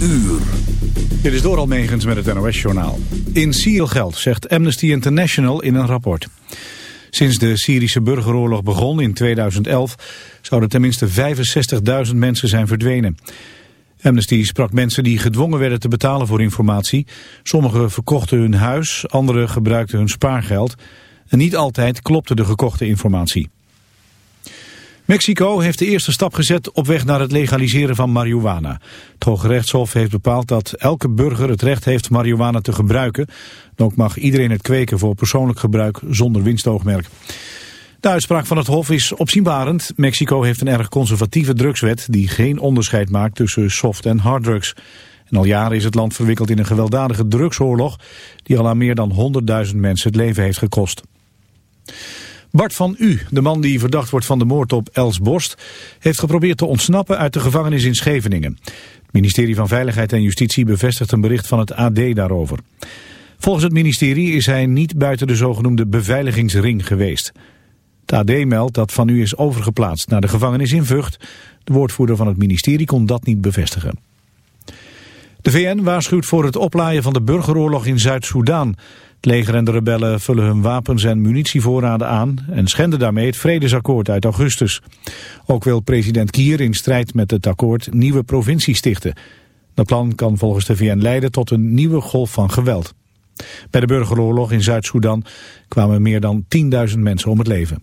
uur. Dit is door Almegens met het NOS-journaal. In Syrië geld, zegt Amnesty International in een rapport. Sinds de Syrische burgeroorlog begon in 2011... zouden tenminste 65.000 mensen zijn verdwenen. Amnesty sprak mensen die gedwongen werden te betalen voor informatie. Sommigen verkochten hun huis, anderen gebruikten hun spaargeld. En niet altijd klopte de gekochte informatie. Mexico heeft de eerste stap gezet op weg naar het legaliseren van marihuana. Het Hoge Rechtshof heeft bepaald dat elke burger het recht heeft marihuana te gebruiken. En ook mag iedereen het kweken voor persoonlijk gebruik zonder winstoogmerk. De uitspraak van het Hof is opzienbarend. Mexico heeft een erg conservatieve drugswet die geen onderscheid maakt tussen soft- en harddrugs. En al jaren is het land verwikkeld in een gewelddadige drugsoorlog die al aan meer dan 100.000 mensen het leven heeft gekost. Bart van U, de man die verdacht wordt van de moord op Els Borst, heeft geprobeerd te ontsnappen uit de gevangenis in Scheveningen. Het ministerie van Veiligheid en Justitie bevestigt een bericht van het AD daarover. Volgens het ministerie is hij niet buiten de zogenoemde beveiligingsring geweest. Het AD meldt dat Van U is overgeplaatst naar de gevangenis in Vught. De woordvoerder van het ministerie kon dat niet bevestigen. De VN waarschuwt voor het oplaaien van de burgeroorlog in Zuid-Soedan. Het leger en de rebellen vullen hun wapens en munitievoorraden aan... en schenden daarmee het vredesakkoord uit augustus. Ook wil president Kier in strijd met het akkoord nieuwe provincies stichten. Dat plan kan volgens de VN leiden tot een nieuwe golf van geweld. Bij de burgeroorlog in Zuid-Soedan kwamen meer dan 10.000 mensen om het leven.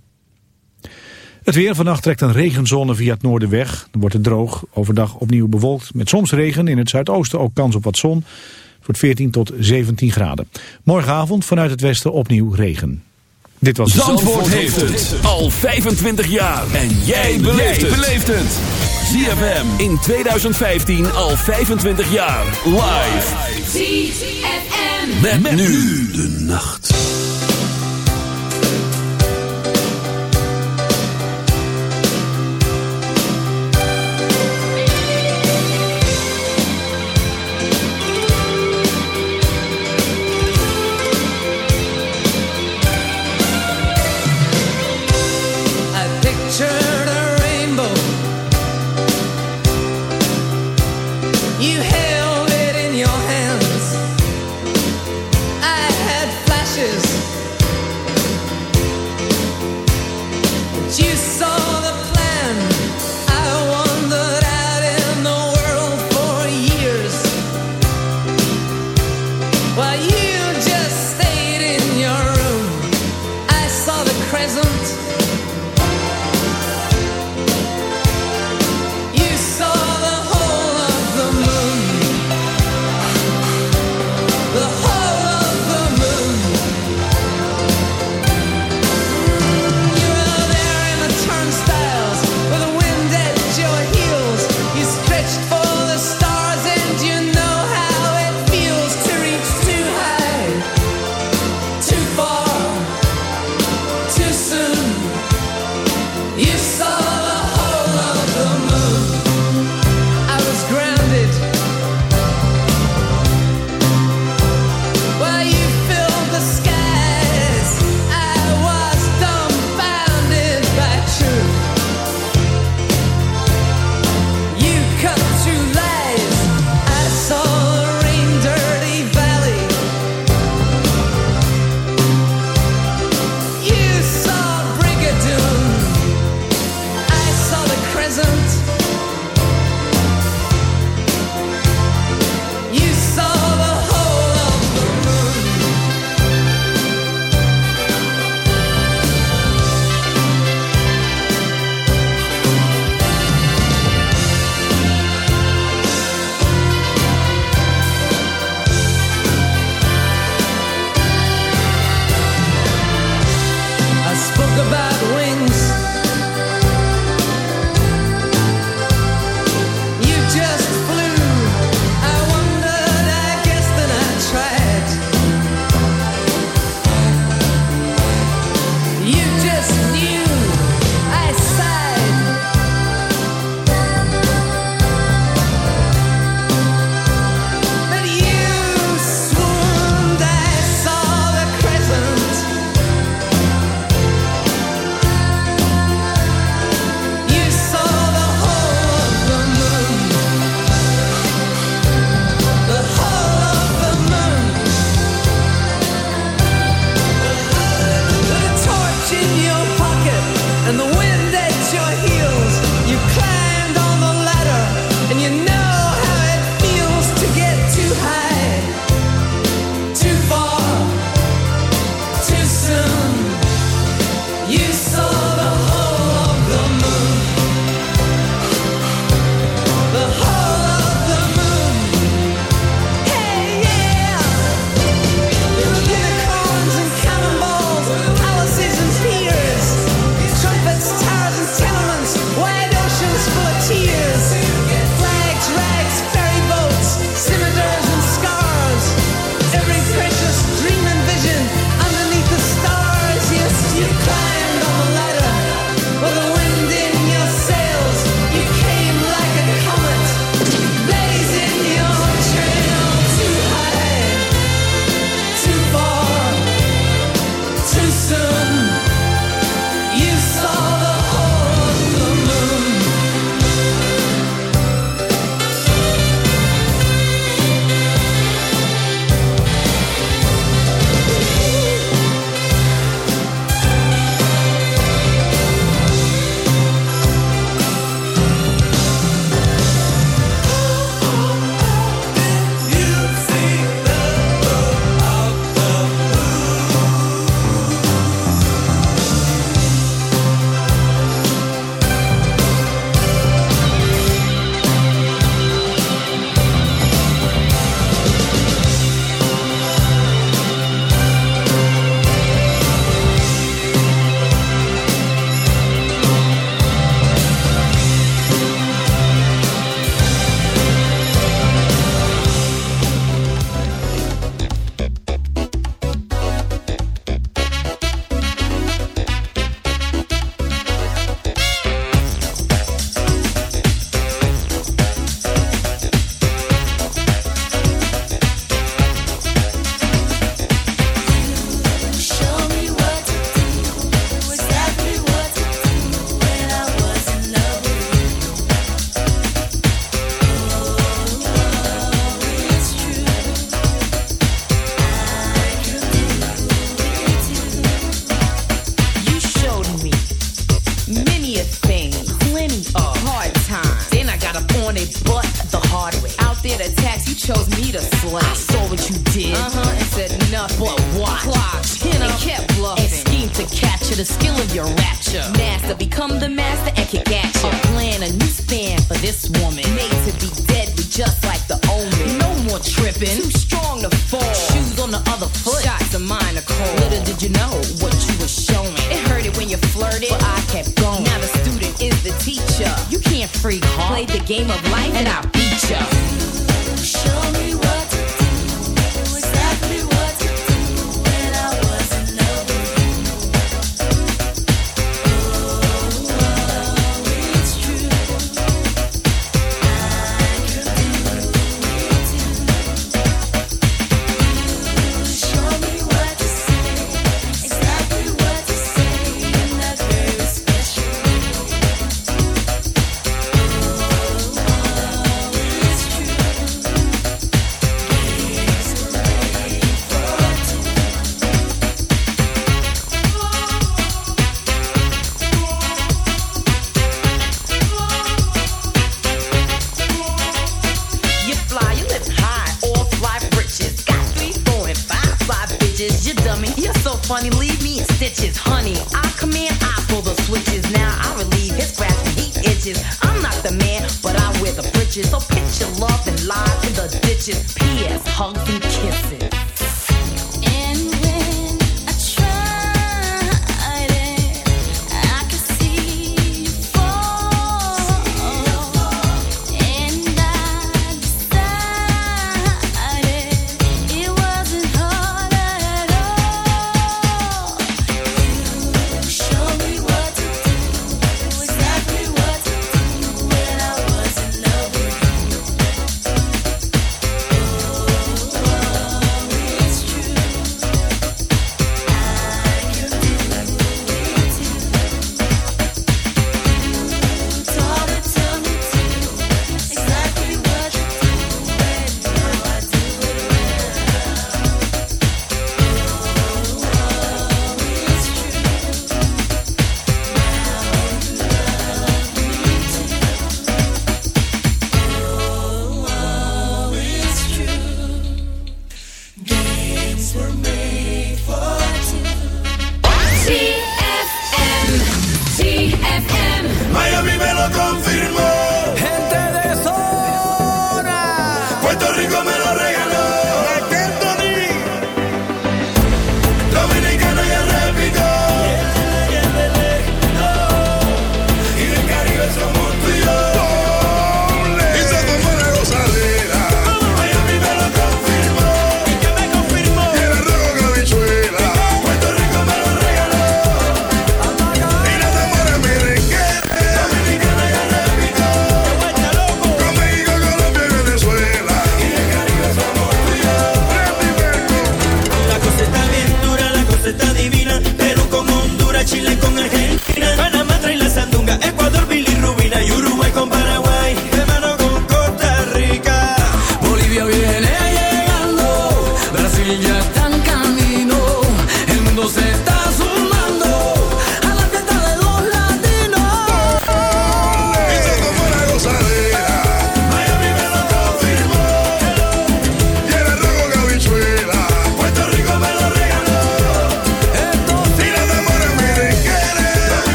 Het weer vannacht trekt een regenzone via het noorden weg. Dan wordt het droog, overdag opnieuw bewolkt met soms regen. In het zuidoosten ook kans op wat zon. Het wordt 14 tot 17 graden. Morgenavond vanuit het westen opnieuw regen. Dit was Zandvoort, Zandvoort heeft het al 25 jaar. En jij beleeft het. ZFM in 2015 al 25 jaar. Live. ZFM. Met, met nu de nacht.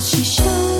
细嗅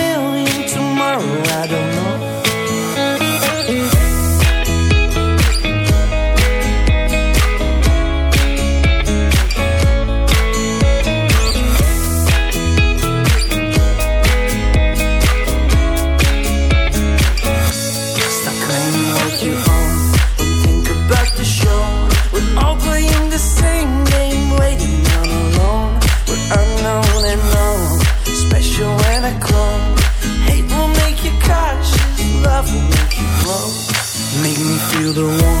the one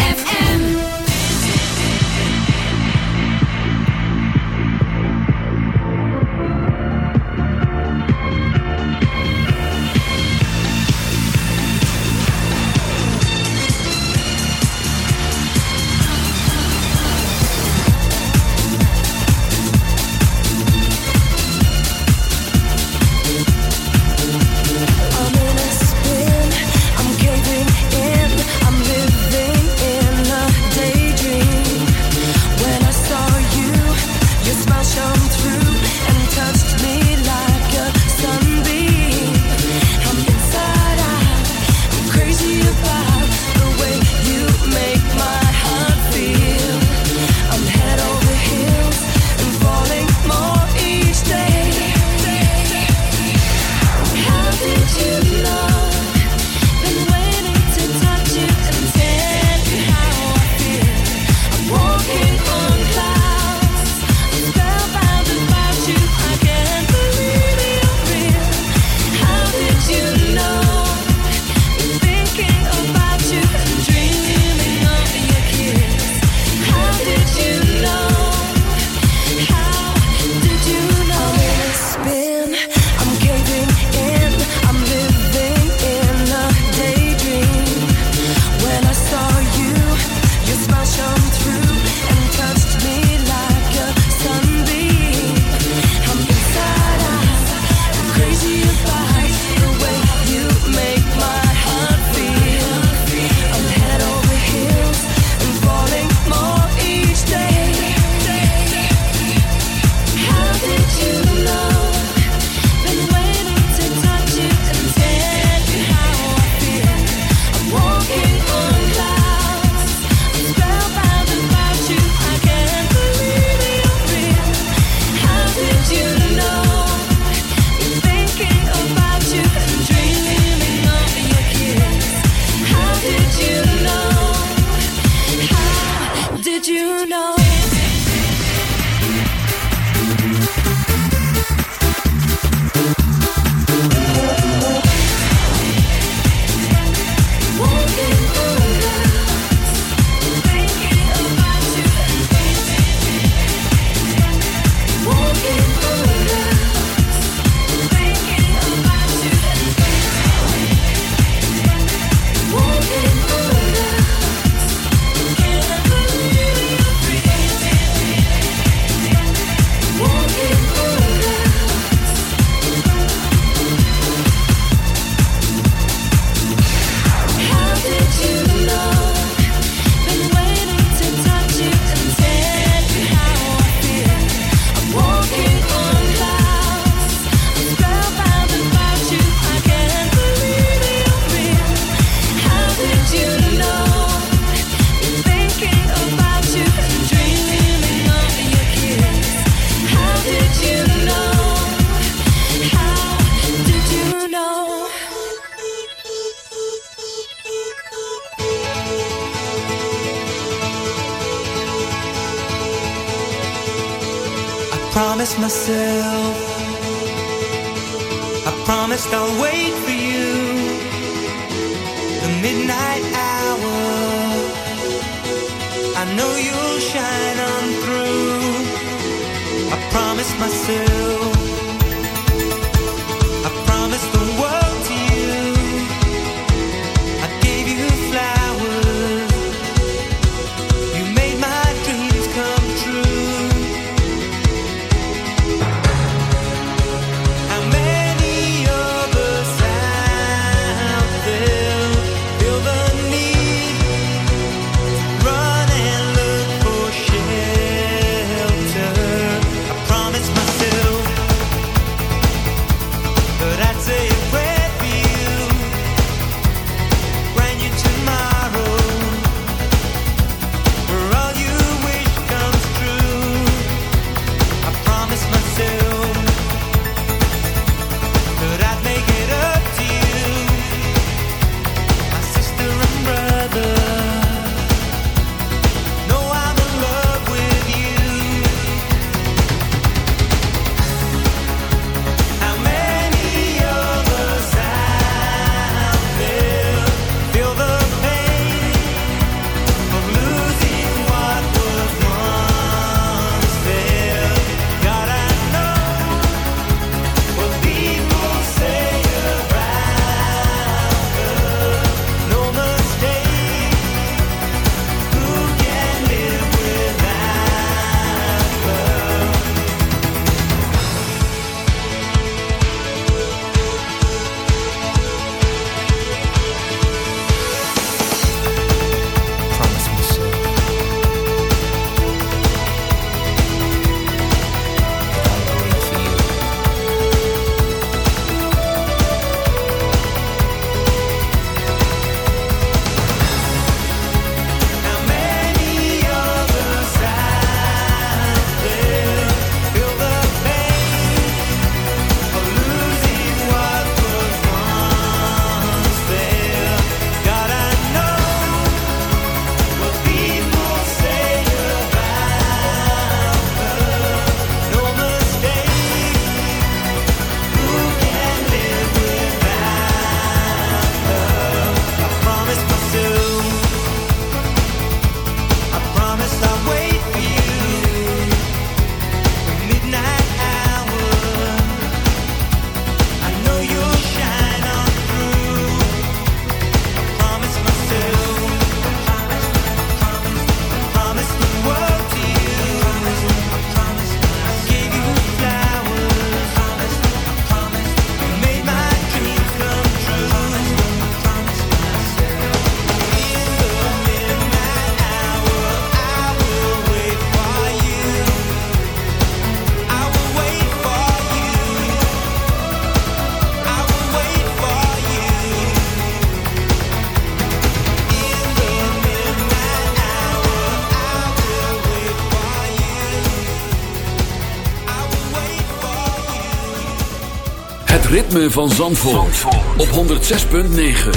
ritme van Zandvoort, Zandvoort. op 106.9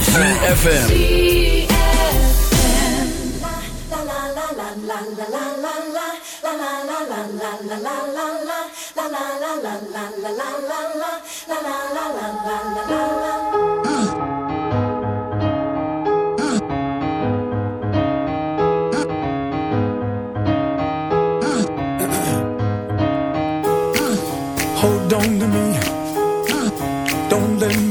CFFM Hold on to me.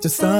just a sign.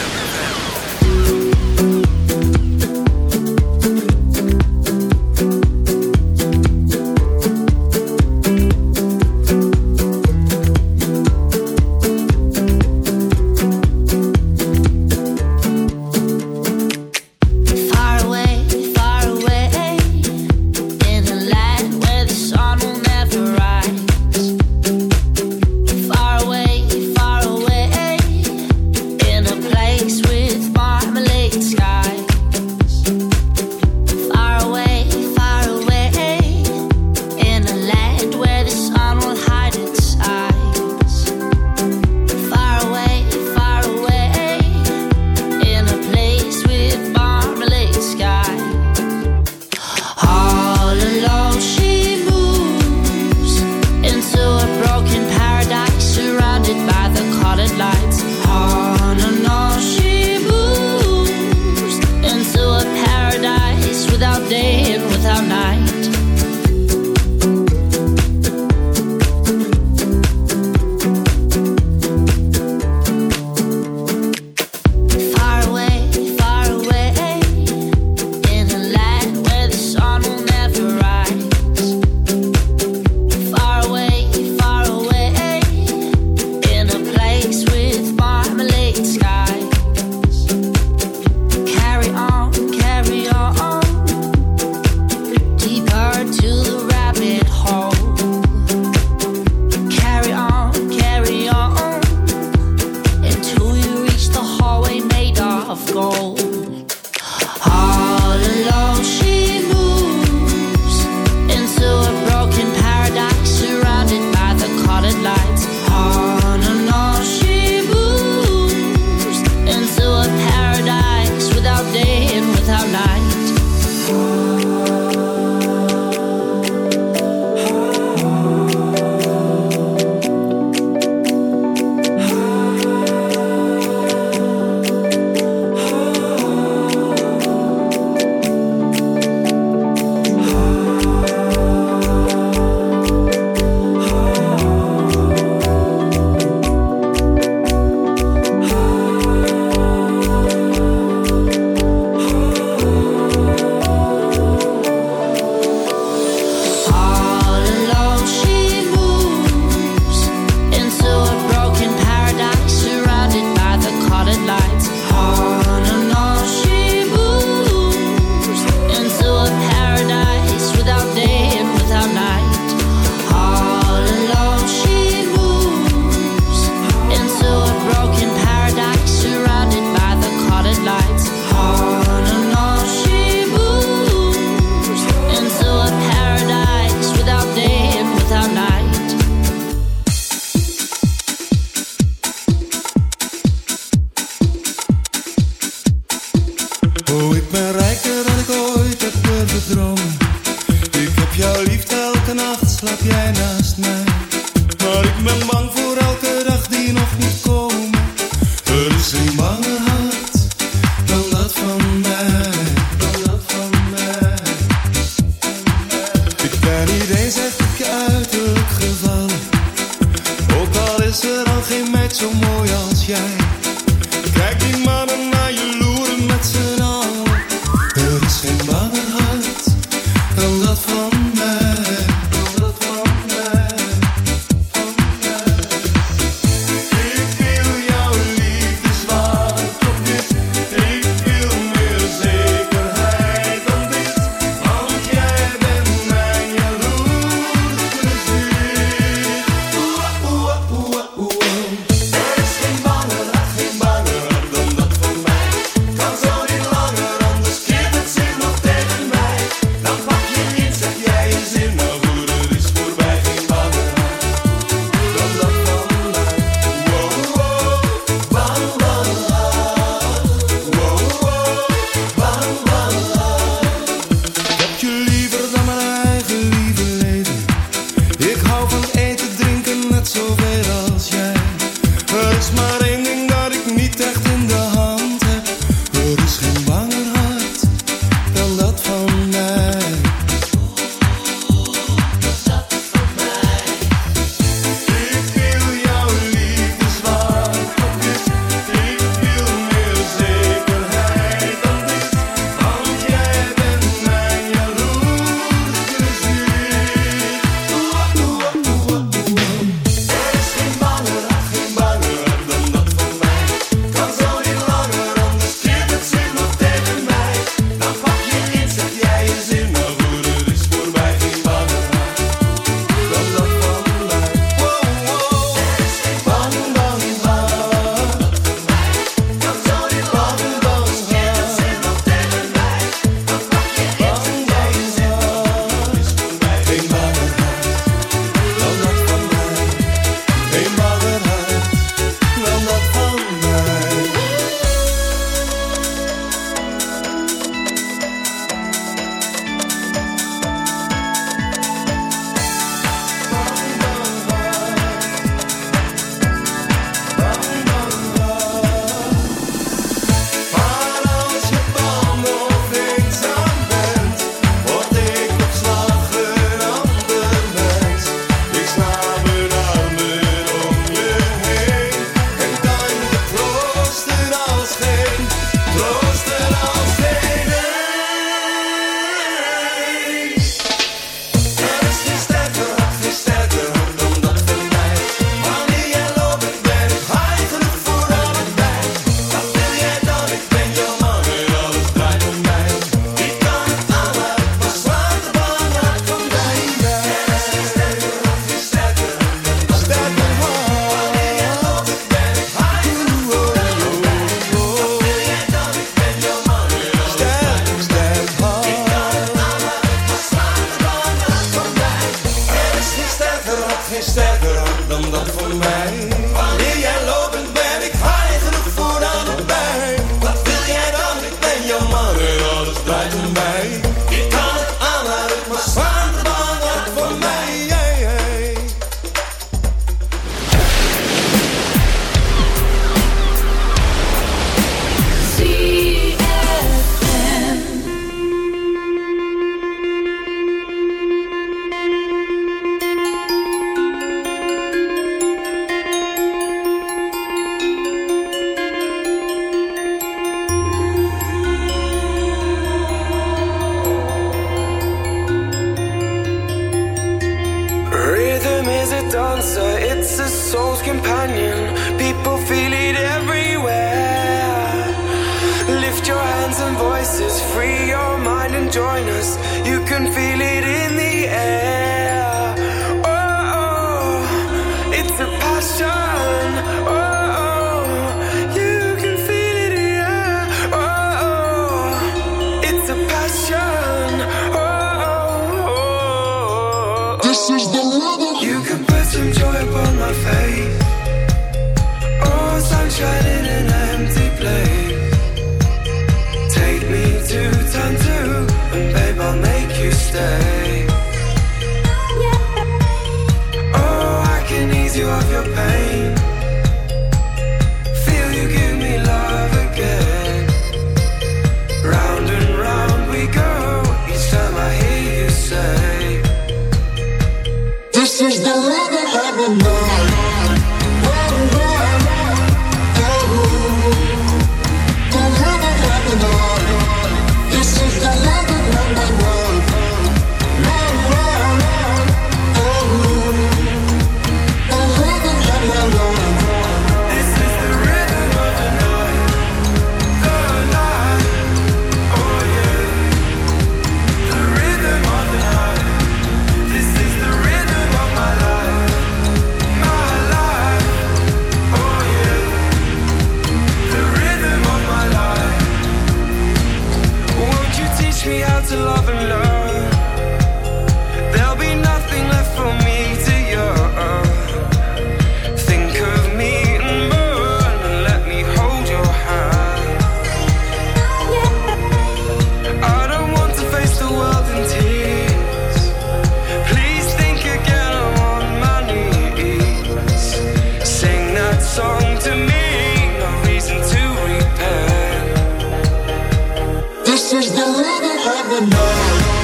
This is the rhythm of the night.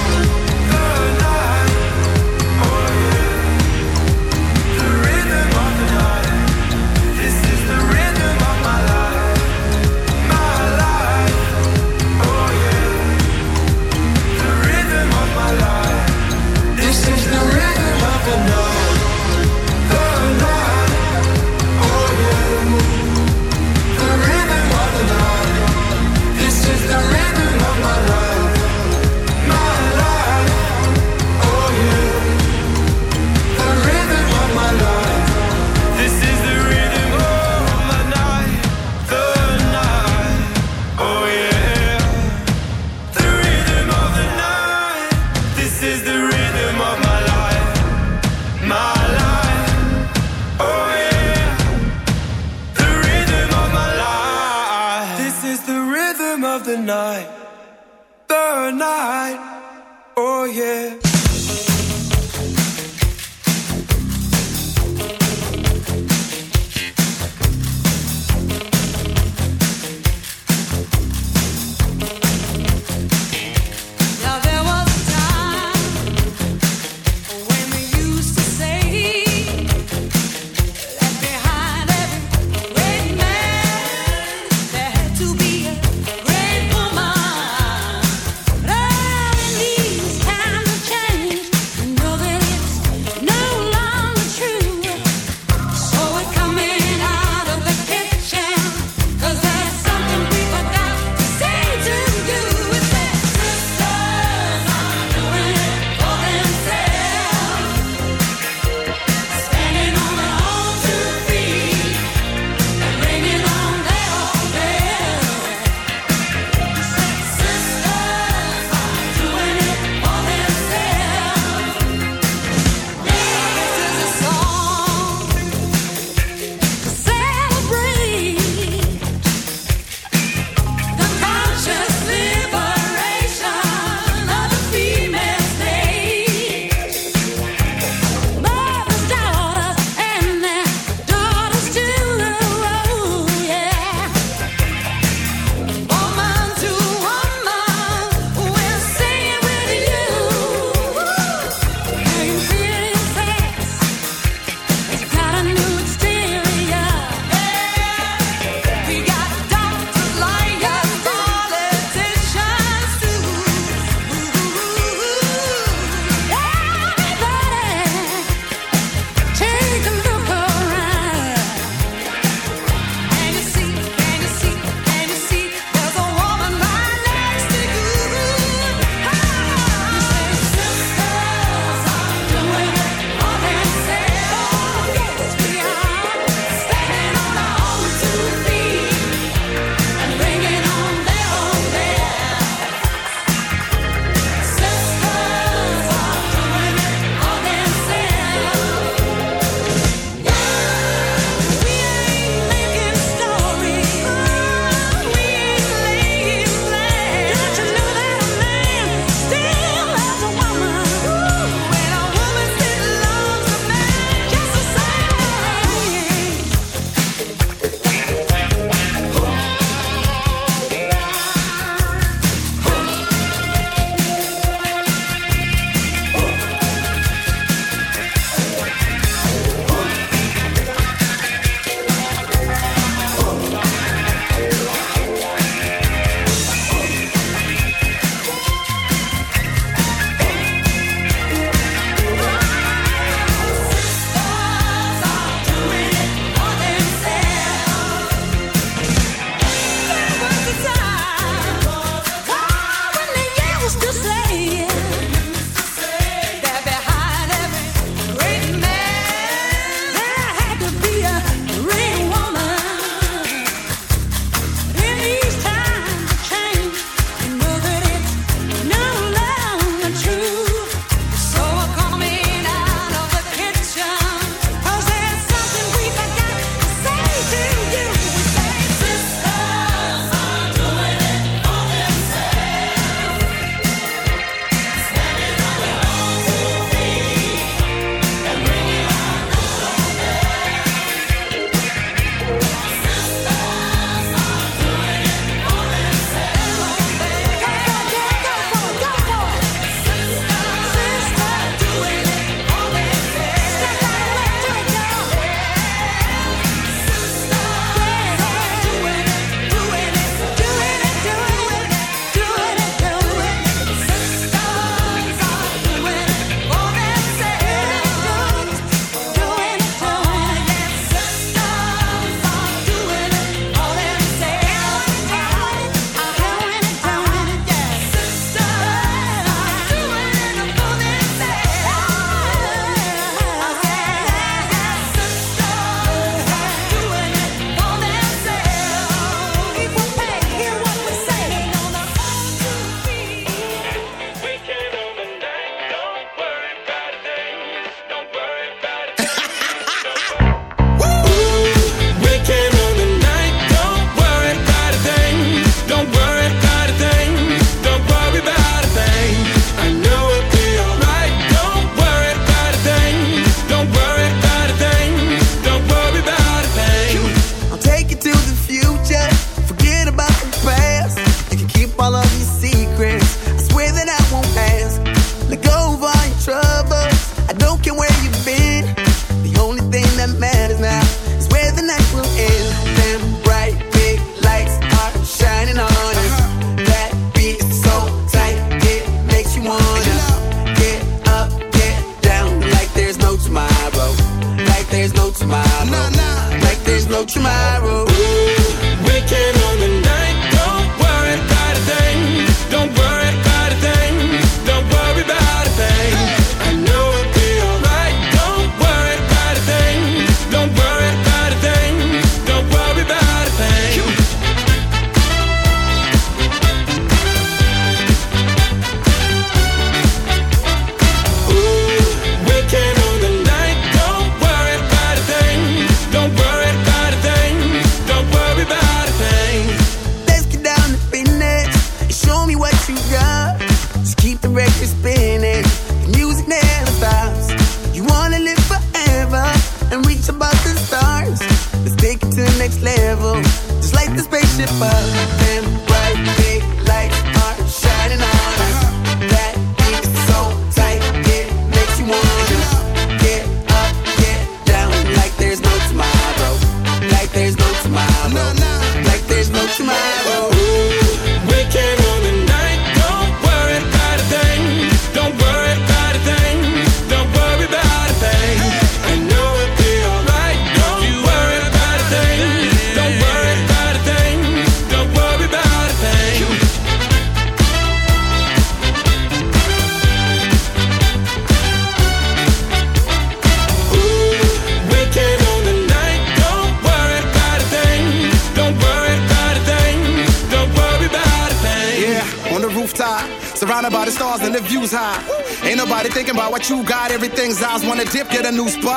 new spot.